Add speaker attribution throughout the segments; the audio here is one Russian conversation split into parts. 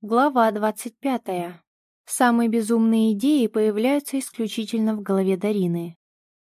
Speaker 1: Глава 25. Самые безумные идеи появляются исключительно в голове Дарины.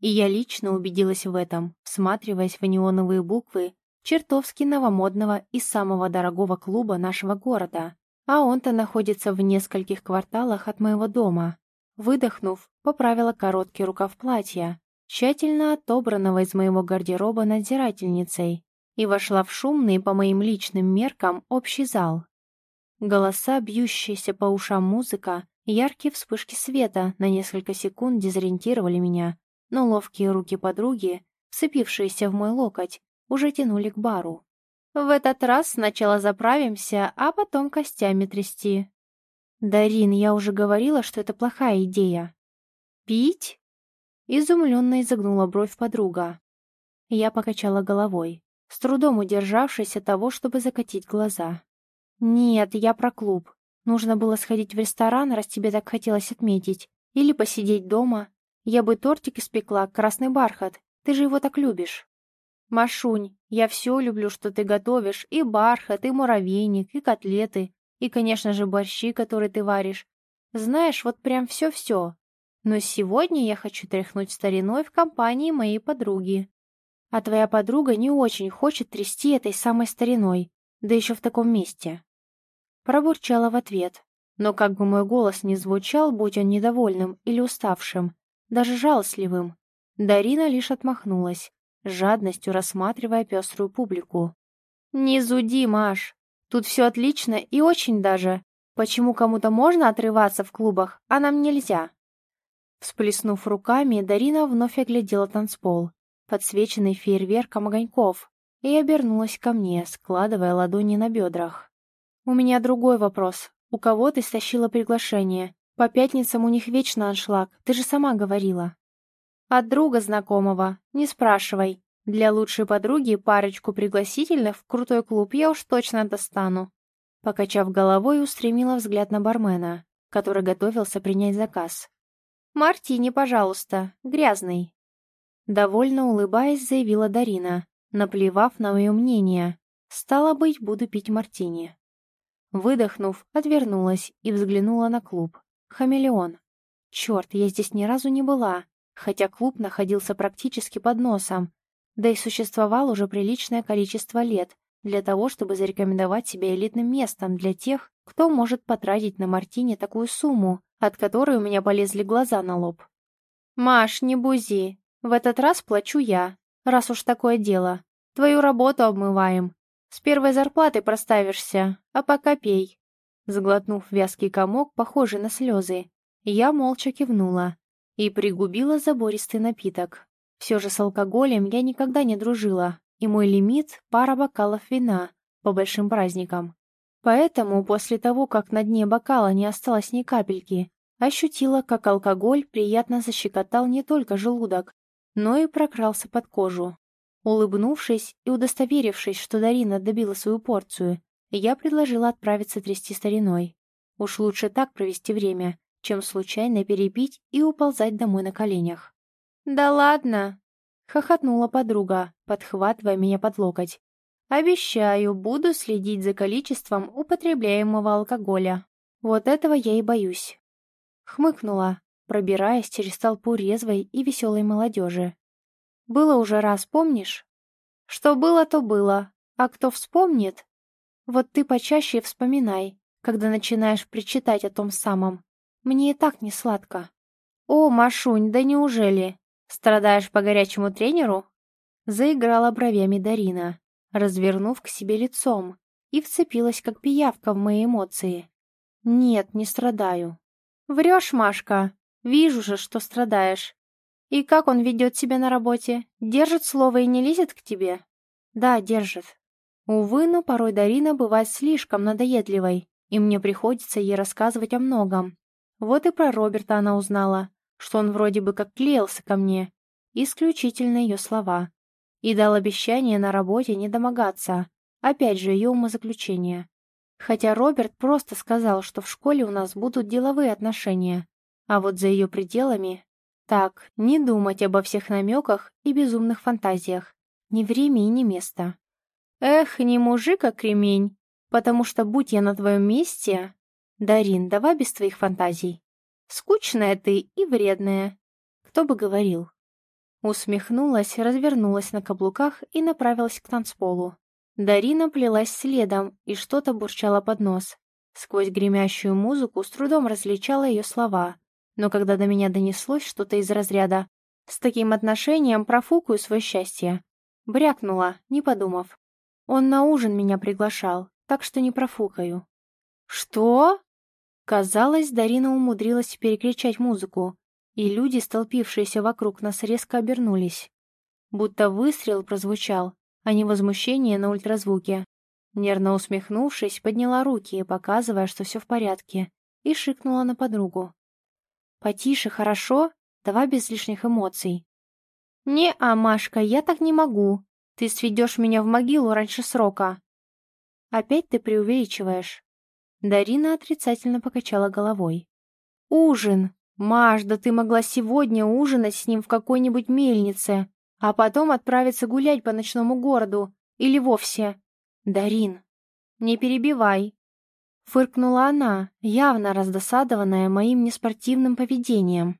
Speaker 1: И я лично убедилась в этом, всматриваясь в неоновые буквы чертовски новомодного и самого дорогого клуба нашего города. А он-то находится в нескольких кварталах от моего дома. Выдохнув, поправила короткий рукав платья, тщательно отобранного из моего гардероба надзирательницей, и вошла в шумный по моим личным меркам общий зал. Голоса, бьющаяся по ушам музыка, яркие вспышки света на несколько секунд дезориентировали меня, но ловкие руки подруги, вцепившиеся в мой локоть, уже тянули к бару. В этот раз сначала заправимся, а потом костями трясти. «Дарин, я уже говорила, что это плохая идея». «Пить?» Изумленно изогнула бровь подруга. Я покачала головой, с трудом удержавшись от того, чтобы закатить глаза. «Нет, я про клуб. Нужно было сходить в ресторан, раз тебе так хотелось отметить. Или посидеть дома. Я бы тортик испекла, красный бархат. Ты же его так любишь». «Машунь, я все люблю, что ты готовишь. И бархат, и муравейник, и котлеты. И, конечно же, борщи, которые ты варишь. Знаешь, вот прям все-все. Но сегодня я хочу тряхнуть стариной в компании моей подруги. А твоя подруга не очень хочет трясти этой самой стариной, да еще в таком месте. Пробурчала в ответ. Но как бы мой голос не звучал, будь он недовольным или уставшим, даже жалостливым, Дарина лишь отмахнулась, жадностью рассматривая пеструю публику. «Не зуди, Маш. Тут все отлично и очень даже. Почему кому-то можно отрываться в клубах, а нам нельзя?» Всплеснув руками, Дарина вновь оглядела танцпол, подсвеченный фейерверком огоньков, и обернулась ко мне, складывая ладони на бедрах. «У меня другой вопрос. У кого ты стащила приглашение? По пятницам у них вечно аншлаг, ты же сама говорила». «От друга знакомого. Не спрашивай. Для лучшей подруги парочку пригласительных в крутой клуб я уж точно достану». Покачав головой, устремила взгляд на бармена, который готовился принять заказ. «Мартини, пожалуйста, грязный». Довольно улыбаясь, заявила Дарина, наплевав на мое мнение. «Стало быть, буду пить мартини». Выдохнув, отвернулась и взглянула на клуб. «Хамелеон». Черт, я здесь ни разу не была, хотя клуб находился практически под носом, да и существовал уже приличное количество лет для того, чтобы зарекомендовать себя элитным местом для тех, кто может потратить на Мартине такую сумму, от которой у меня полезли глаза на лоб. «Маш, не бузи. В этот раз плачу я, раз уж такое дело. Твою работу обмываем. С первой зарплаты проставишься, а пока пей». Заглотнув вязкий комок, похожий на слезы, я молча кивнула и пригубила забористый напиток. Все же с алкоголем я никогда не дружила, и мой лимит — пара бокалов вина по большим праздникам. Поэтому после того, как на дне бокала не осталось ни капельки, ощутила, как алкоголь приятно защекотал не только желудок, но и прокрался под кожу. Улыбнувшись и удостоверившись, что Дарина добила свою порцию, я предложила отправиться трясти стариной. Уж лучше так провести время, чем случайно перепить и уползать домой на коленях. «Да ладно!» — хохотнула подруга, подхватывая меня под локоть. «Обещаю, буду следить за количеством употребляемого алкоголя. Вот этого я и боюсь». Хмыкнула, пробираясь через толпу резвой и веселой молодежи. Было уже раз, помнишь? Что было, то было. А кто вспомнит? Вот ты почаще вспоминай, когда начинаешь причитать о том самом. Мне и так не сладко. О, Машунь, да неужели? Страдаешь по горячему тренеру? Заиграла бровями Дарина, развернув к себе лицом, и вцепилась, как пиявка, в мои эмоции. Нет, не страдаю. Врешь, Машка. Вижу же, что страдаешь. «И как он ведет себя на работе? Держит слово и не лезет к тебе?» «Да, держит». Увы, но порой Дарина бывает слишком надоедливой, и мне приходится ей рассказывать о многом. Вот и про Роберта она узнала, что он вроде бы как клеился ко мне. Исключительно ее слова. И дал обещание на работе не домогаться. Опять же, ее умозаключение. Хотя Роберт просто сказал, что в школе у нас будут деловые отношения, а вот за ее пределами так, не думать обо всех намеках и безумных фантазиях. Ни время и ни место. Эх, не мужик, а кремень. Потому что, будь я на твоем месте, Дарин, давай без твоих фантазий. Скучная ты и вредная. Кто бы говорил. Усмехнулась, развернулась на каблуках и направилась к танцполу. Дарина плелась следом и что-то бурчала под нос. Сквозь гремящую музыку с трудом различала ее слова. Но когда до меня донеслось что-то из разряда «С таким отношением профукаю свое счастье», брякнула, не подумав. Он на ужин меня приглашал, так что не профукаю. «Что?» Казалось, Дарина умудрилась перекричать музыку, и люди, столпившиеся вокруг нас, резко обернулись. Будто выстрел прозвучал, а не возмущение на ультразвуке. Нервно усмехнувшись, подняла руки, показывая, что все в порядке, и шикнула на подругу. «Потише, хорошо? Давай без лишних эмоций». «Не-а, Машка, я так не могу. Ты сведешь меня в могилу раньше срока». «Опять ты преувеличиваешь». Дарина отрицательно покачала головой. «Ужин! Маш, да ты могла сегодня ужинать с ним в какой-нибудь мельнице, а потом отправиться гулять по ночному городу, или вовсе. Дарин, не перебивай!» Фыркнула она, явно раздосадованная моим неспортивным поведением.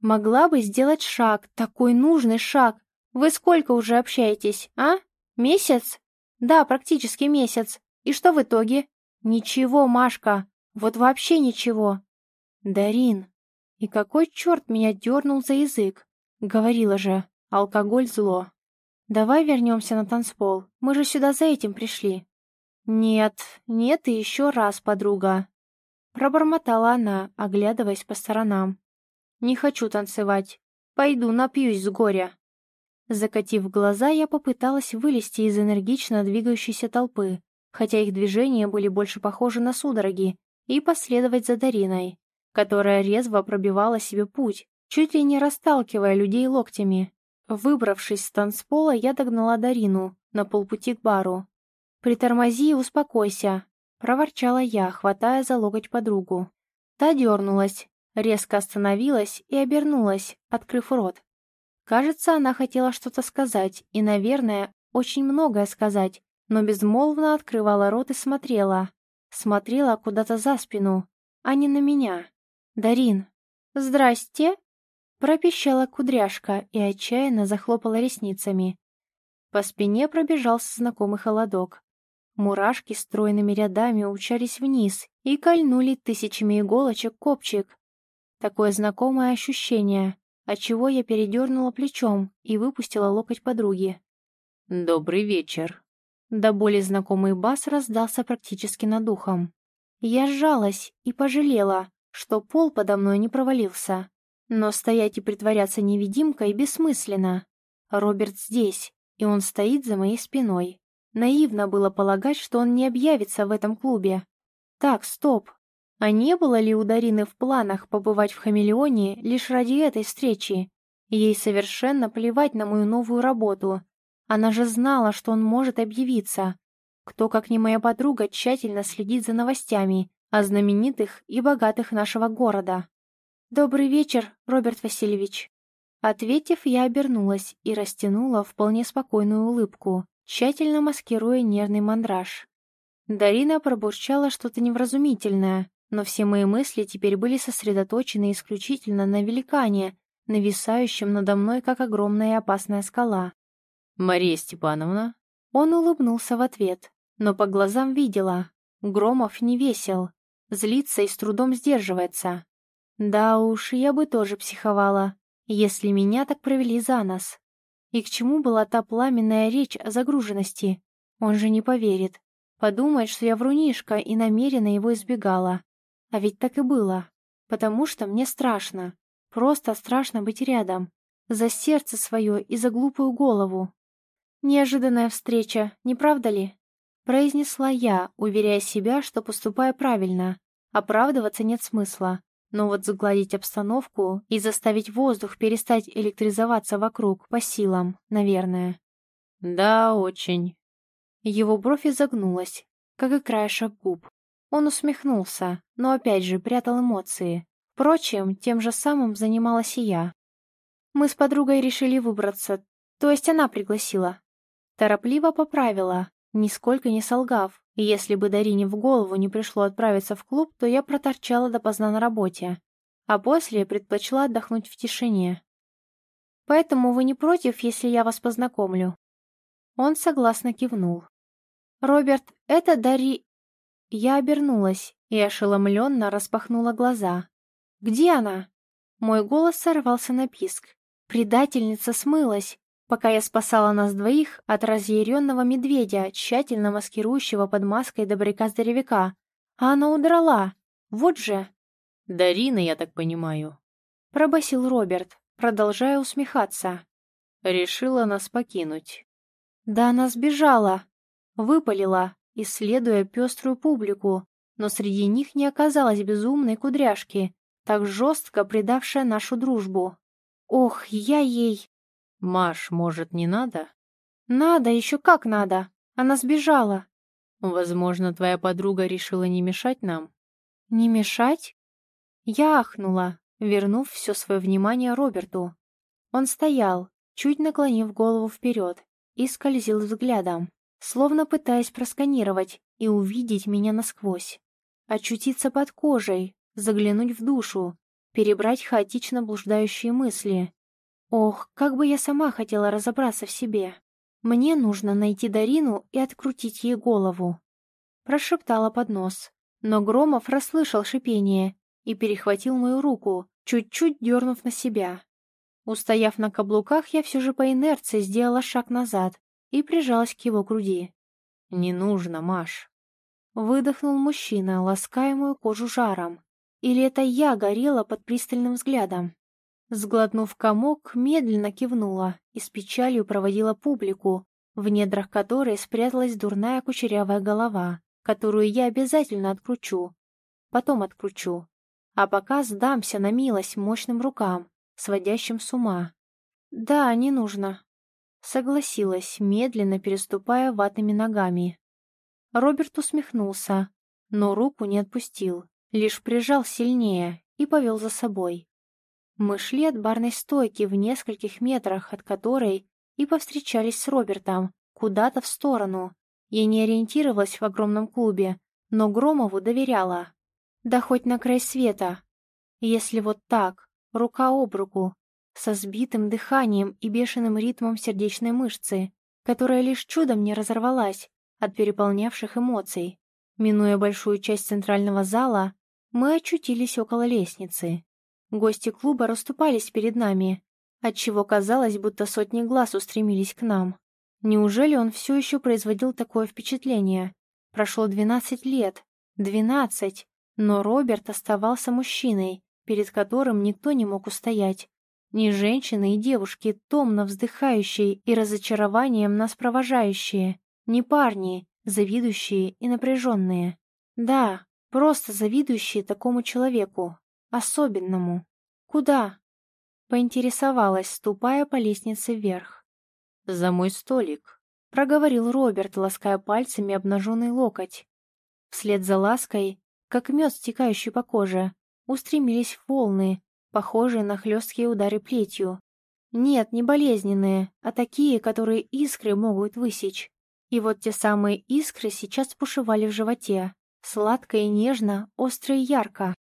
Speaker 1: «Могла бы сделать шаг, такой нужный шаг. Вы сколько уже общаетесь, а? Месяц? Да, практически месяц. И что в итоге? «Ничего, Машка, вот вообще ничего». «Дарин, и какой черт меня дернул за язык?» Говорила же, алкоголь зло. «Давай вернемся на танцпол, мы же сюда за этим пришли». «Нет, нет и еще раз, подруга». Пробормотала она, оглядываясь по сторонам. «Не хочу танцевать. Пойду напьюсь с горя». Закатив глаза, я попыталась вылезти из энергично двигающейся толпы, хотя их движения были больше похожи на судороги, и последовать за Дариной, которая резво пробивала себе путь, чуть ли не расталкивая людей локтями. Выбравшись с танцпола, я догнала Дарину на полпути к бару. «Притормози и успокойся», — проворчала я, хватая за локоть подругу. Та дернулась, резко остановилась и обернулась, открыв рот. Кажется, она хотела что-то сказать и, наверное, очень многое сказать, но безмолвно открывала рот и смотрела. Смотрела куда-то за спину, а не на меня. «Дарин!» «Здрасте!» Пропищала кудряшка и отчаянно захлопала ресницами. По спине пробежался знакомый холодок. Мурашки стройными рядами учались вниз и кольнули тысячами иголочек копчик. Такое знакомое ощущение, отчего я передернула плечом и выпустила локоть подруги.
Speaker 2: «Добрый вечер»,
Speaker 1: до боли знакомый бас раздался практически над ухом. Я сжалась и пожалела, что пол подо мной не провалился. Но стоять и притворяться невидимкой бессмысленно. Роберт здесь, и он стоит за моей спиной. Наивно было полагать, что он не объявится в этом клубе. Так, стоп. А не было ли у Дарины в планах побывать в «Хамелеоне» лишь ради этой встречи? Ей совершенно плевать на мою новую работу, она же знала, что он может объявиться. Кто, как не моя подруга, тщательно следит за новостями о знаменитых и богатых нашего города. «Добрый вечер, Роберт Васильевич». Ответив, я обернулась и растянула вполне спокойную улыбку, тщательно маскируя нервный мандраж. Дарина пробурчала что-то невразумительное, но все мои мысли теперь были сосредоточены исключительно на великане, нависающем надо мной, как огромная и опасная скала.
Speaker 2: «Мария Степановна?»
Speaker 1: Он улыбнулся в ответ, но по глазам видела. Громов не весел, злится и с трудом сдерживается. Да уж, я бы тоже психовала, если меня так провели за нос. И к чему была та пламенная речь о загруженности? Он же не поверит. Подумает, что я врунишка и намеренно его избегала. А ведь так и было. Потому что мне страшно. Просто страшно быть рядом. За сердце свое и за глупую голову. «Неожиданная встреча, не правда ли?» Произнесла я, уверяя себя, что поступаю правильно. Оправдываться нет смысла. Но вот загладить обстановку и заставить воздух перестать электризоваться вокруг по силам, наверное.
Speaker 2: «Да, очень».
Speaker 1: Его бровь изогнулась, как и краешек губ. Он усмехнулся, но опять же прятал эмоции. Впрочем, тем же самым занималась и я. Мы с подругой решили выбраться, то есть она пригласила. Торопливо поправила, нисколько не солгав, Если бы Дарине в голову не пришло отправиться в клуб, то я проторчала допоздна на работе, а после предпочла отдохнуть в тишине. Поэтому вы не против, если я вас познакомлю?» Он согласно кивнул. «Роберт, это Дари...» Я обернулась и ошеломленно распахнула глаза. «Где она?» Мой голос сорвался на писк. Предательница смылась, пока я спасала нас двоих от разъяренного медведя, тщательно маскирующего под маской добряка-здоровяка. А она удрала. Вот же.
Speaker 2: «Дарина, я так понимаю», —
Speaker 1: пробасил Роберт, продолжая усмехаться.
Speaker 2: «Решила нас покинуть».
Speaker 1: «Да она сбежала», — выпалила, исследуя пеструю публику, но среди них не оказалось безумной кудряшки, так жестко предавшая нашу дружбу. Ох, я ей...
Speaker 2: Маш, может, не надо?
Speaker 1: Надо, еще как надо. Она сбежала.
Speaker 2: Возможно, твоя подруга решила не мешать нам?
Speaker 1: Не мешать? Я ахнула, вернув все свое внимание Роберту. Он стоял, чуть наклонив голову вперед, и скользил взглядом, словно пытаясь просканировать и увидеть меня насквозь. Очутиться под кожей, заглянуть в душу, перебрать хаотично блуждающие мысли. Ох, как бы я сама хотела разобраться в себе. Мне нужно найти Дарину и открутить ей голову. Прошептала под нос, но Громов расслышал шипение и перехватил мою руку, чуть-чуть дернув на себя. Устояв на каблуках, я все же по инерции сделала шаг назад и прижалась к его груди.
Speaker 2: «Не нужно, Маш», —
Speaker 1: выдохнул мужчина, лаская мою кожу жаром. Или это я горела под пристальным взглядом? Сглотнув комок, медленно кивнула и с печалью проводила публику, в недрах которой спряталась дурная кучерявая голова, которую я обязательно откручу. Потом откручу. А пока сдамся на милость мощным рукам, сводящим с ума. «Да, не нужно», — согласилась, медленно переступая ватными ногами. Роберт усмехнулся, но руку не отпустил лишь прижал сильнее и повел за собой. Мы шли от барной стойки в нескольких метрах от которой и повстречались с Робертом, куда-то в сторону. Я не ориентировалась в огромном клубе, но Громову доверяла. Да хоть на край света. Если вот так, рука об руку, со сбитым дыханием и бешеным ритмом сердечной мышцы, которая лишь чудом не разорвалась от переполнявших эмоций. Минуя большую часть центрального зала, мы очутились около лестницы. Гости клуба расступались перед нами, отчего казалось, будто сотни глаз устремились к нам. Неужели он все еще производил такое впечатление? Прошло двенадцать лет. Двенадцать. Но Роберт оставался мужчиной, перед которым никто не мог устоять. Ни женщины и девушки, томно вздыхающие и разочарованием нас провожающие, ни парни, завидующие и напряженные. Да, Просто завидующие такому человеку. Особенному. Куда? Поинтересовалась, ступая по лестнице вверх.
Speaker 2: «За мой столик», —
Speaker 1: проговорил Роберт, лаская пальцами обнаженный локоть. Вслед за лаской, как мед, стекающий по коже, устремились волны, похожие на хлесткие удары плетью. Нет, не болезненные, а такие, которые искры могут высечь. И вот те самые искры сейчас пушевали в животе, Сладко и нежно, остро и ярко.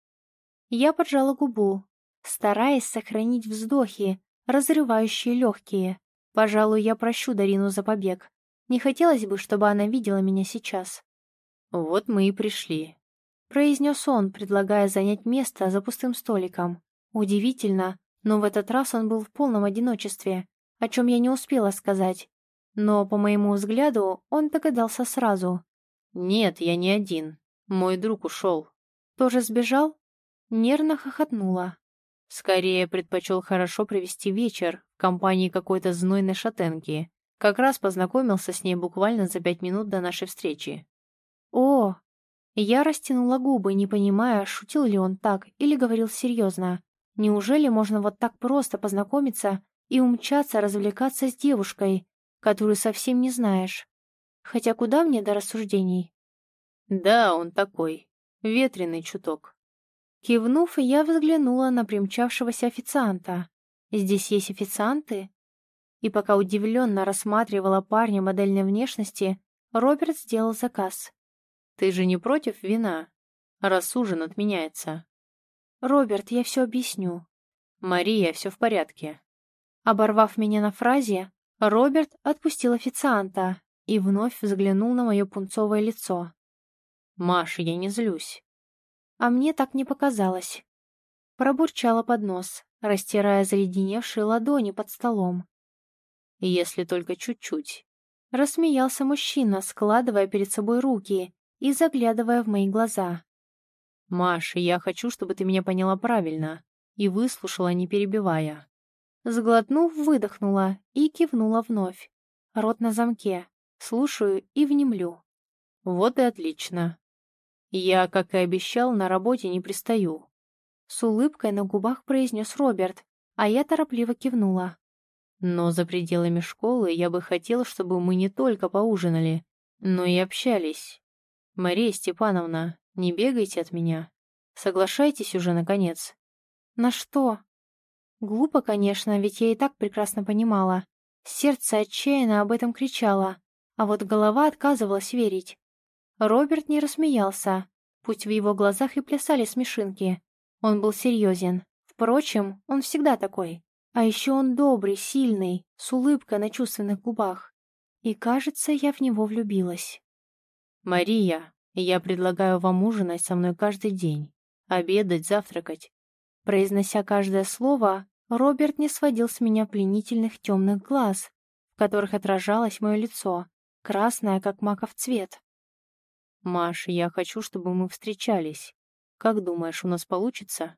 Speaker 1: Я поджала губу, стараясь сохранить вздохи, разрывающие легкие. Пожалуй, я прощу Дарину за побег. Не хотелось бы, чтобы она видела меня сейчас.
Speaker 2: «Вот мы и пришли», —
Speaker 1: произнес он, предлагая занять место за пустым столиком. Удивительно, но в этот раз он был в полном одиночестве, о чем я не успела сказать. Но, по моему взгляду, он догадался сразу.
Speaker 2: «Нет, я не один. Мой друг ушел.
Speaker 1: Тоже сбежал? Нервно хохотнула.
Speaker 2: Скорее предпочел хорошо провести вечер в компании какой-то знойной шатенки. Как раз познакомился с ней буквально за пять минут до нашей встречи.
Speaker 1: О! Я растянула губы, не понимая, шутил ли он так или говорил серьезно. Неужели можно вот так просто познакомиться и умчаться развлекаться с девушкой, которую совсем не знаешь? Хотя куда мне до рассуждений?
Speaker 2: Да, он такой. Ветреный чуток.
Speaker 1: Кивнув, я взглянула на примчавшегося официанта. Здесь есть официанты? И пока удивленно рассматривала парня модельной внешности, Роберт сделал заказ.
Speaker 2: Ты же не против вина? Раз ужин отменяется.
Speaker 1: Роберт, я все объясню.
Speaker 2: Мария, все в порядке.
Speaker 1: Оборвав меня на фразе, Роберт отпустил официанта и вновь взглянул на мое пунцовое лицо.
Speaker 2: «Маш, я не злюсь».
Speaker 1: А мне так не показалось. Пробурчала под нос, растирая заледеневшие ладони под столом.
Speaker 2: «Если только чуть-чуть».
Speaker 1: Рассмеялся мужчина, складывая перед собой руки и заглядывая в мои глаза.
Speaker 2: «Маш, я хочу, чтобы ты меня поняла правильно и выслушала, не перебивая».
Speaker 1: Сглотнув, выдохнула и кивнула вновь. Рот на замке. Слушаю и внемлю.
Speaker 2: Вот и отлично. Я, как и обещал, на работе не пристаю.
Speaker 1: С улыбкой на губах произнес Роберт, а я торопливо кивнула.
Speaker 2: Но за пределами школы я бы хотел, чтобы мы не только поужинали, но и общались. Мария Степановна, не бегайте от меня. Соглашайтесь уже, наконец.
Speaker 1: На что? Глупо, конечно, ведь я и так прекрасно понимала. Сердце отчаянно об этом кричало, а вот голова отказывалась верить. Роберт не рассмеялся, пусть в его глазах и плясали смешинки. Он был серьезен. Впрочем, он всегда такой. А еще он добрый, сильный, с улыбкой на чувственных губах. И, кажется, я в него влюбилась.
Speaker 2: «Мария, я предлагаю вам ужинать со мной каждый день, обедать, завтракать.
Speaker 1: Произнося каждое слово, Роберт не сводил с меня пленительных темных глаз, в которых отражалось мое лицо, красное, как маков цвет.
Speaker 2: «Маш, я хочу, чтобы мы встречались. Как думаешь, у нас получится?»